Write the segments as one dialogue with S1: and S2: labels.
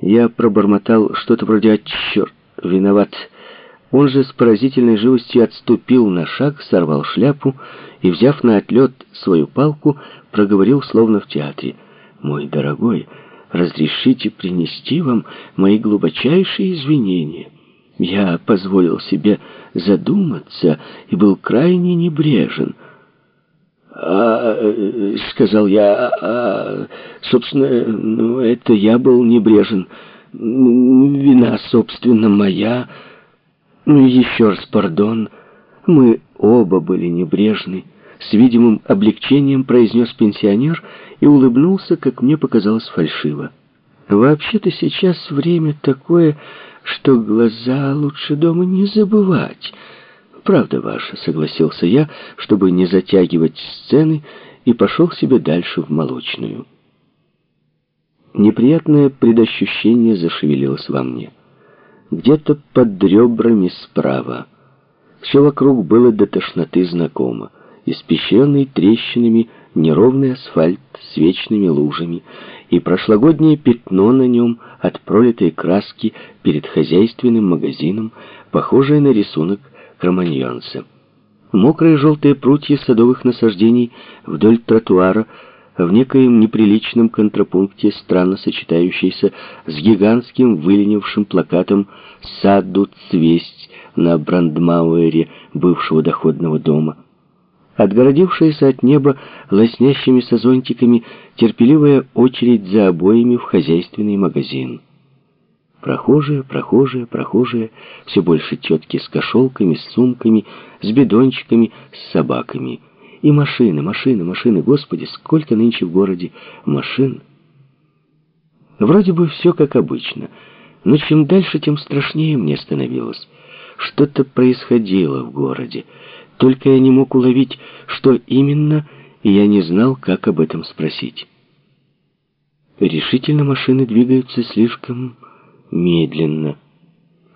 S1: Я пробормотал что-то вроде «Отчер, виноват». Он же с поразительной живостью отступил на шаг, сорвал шляпу и, взяв на отлет свою палку, проговорил словно в театре. «Мой дорогой, разрешите принести вам мои глубочайшие извинения. Я позволил себе задуматься и был крайне небрежен». «А, — сказал я, — а, собственно, ну, это я был небрежен. Вина, собственно, моя. Ну, еще раз пардон. Мы оба были небрежны. С видимым облегчением произнес пенсионер и улыбнулся, как мне показалось, фальшиво. Вообще-то сейчас время такое, что глаза лучше дома не забывать». «Правда ваша», — согласился я, чтобы не затягивать сцены, и пошел себе дальше в молочную. Неприятное предощущение зашевелилось во мне. Где-то под ребрами справа. Все вокруг было до тошноты знакомо. Испещренный трещинами неровный асфальт с вечными лужами и прошлогоднее пятно на нем от пролитой краски перед хозяйственным магазином, похожее на рисунок кроманьонца. Мокрые желтые прутья садовых насаждений вдоль тротуара в некоем неприличном контрапункте, странно сочетающийся с гигантским выленившим плакатом «Саду цвесть» на Брандмауэре бывшего доходного дома. Отгородившаяся от неба лоснящимися зонтиками терпеливая очередь за обоями в хозяйственный магазин. Прохожие, прохожие, прохожие, все больше тетки с кошелками, с сумками, с бидончиками, с собаками. И машины, машины, машины. Господи, сколько нынче в городе машин. Вроде бы все как обычно, но чем дальше, тем страшнее мне становилось. Что-то происходило в городе. Только я не мог уловить, что именно, и я не знал, как об этом спросить. Решительно машины двигаются слишком медленно.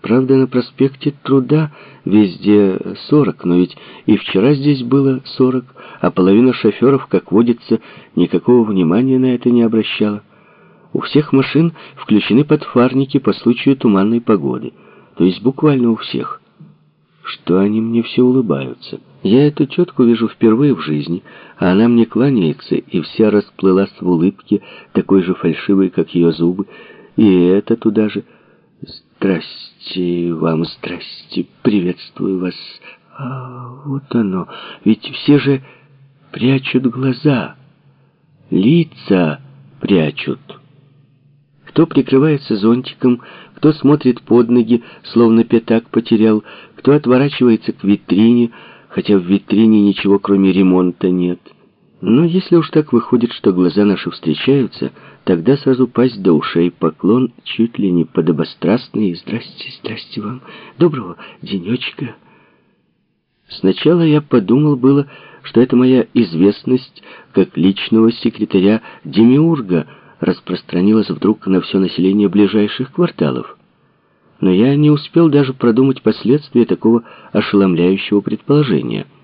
S1: Правда, на проспекте Труда везде 40, но ведь и вчера здесь было 40, а половина шоферов, как водится, никакого внимания на это не обращала. У всех машин включены подфарники по случаю туманной погоды, то есть буквально у всех. Что они мне все улыбаются? Я эту тетку вижу впервые в жизни, а она мне кланяется и вся расплылась в улыбке, такой же фальшивой, как ее зубы, и это туда же. Здрасте вам, здрасте, приветствую вас. А вот оно, ведь все же прячут глаза, лица прячут. Кто прикрывается зонтиком, кто смотрит под ноги, словно пятак потерял, кто отворачивается к витрине, хотя в витрине ничего кроме ремонта нет. Но если уж так выходит, что глаза наши встречаются, тогда сразу пасть до ушей, поклон чуть ли не подобострастный. «Здрасте, здрасте вам, доброго денечка». Сначала я подумал было, что это моя известность как личного секретаря Демиурга распространилась вдруг на все население ближайших кварталов. Но я не успел даже продумать последствия такого ошеломляющего предположения —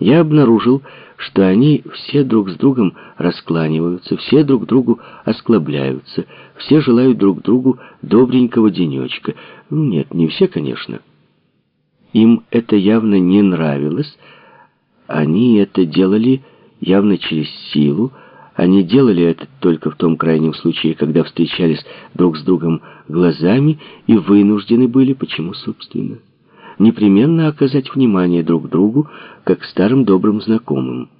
S1: я обнаружил, что они все друг с другом раскланиваются, все друг другу осклабляются, все желают друг другу добренького денечка. Ну, нет, не все, конечно. Им это явно не нравилось, они это делали явно через силу, они делали это только в том крайнем случае, когда встречались друг с другом глазами и вынуждены были, почему, собственно непременно оказать внимание друг другу, как старым добрым знакомым.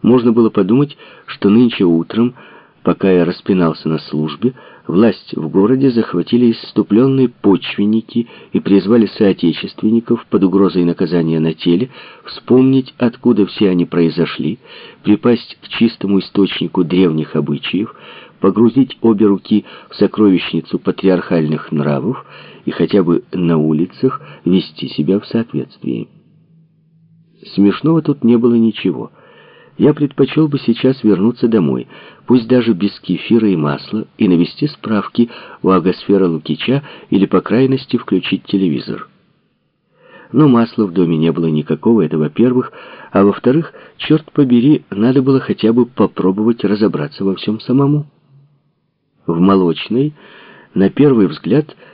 S1: Можно было подумать, что нынче утром, пока я распинался на службе, власть в городе захватили исступленные почвенники и призвали соотечественников под угрозой наказания на теле вспомнить, откуда все они произошли, припасть к чистому источнику древних обычаев, погрузить обе руки в сокровищницу патриархальных нравов и хотя бы на улицах вести себя в соответствии. Смешного тут не было ничего. Я предпочел бы сейчас вернуться домой, пусть даже без кефира и масла, и навести справки у Агосфера Лукича или, по крайности, включить телевизор. Но масла в доме не было никакого, это во-первых, а во-вторых, черт побери, надо было хотя бы попробовать разобраться во всем самому. В молочной на первый взгляд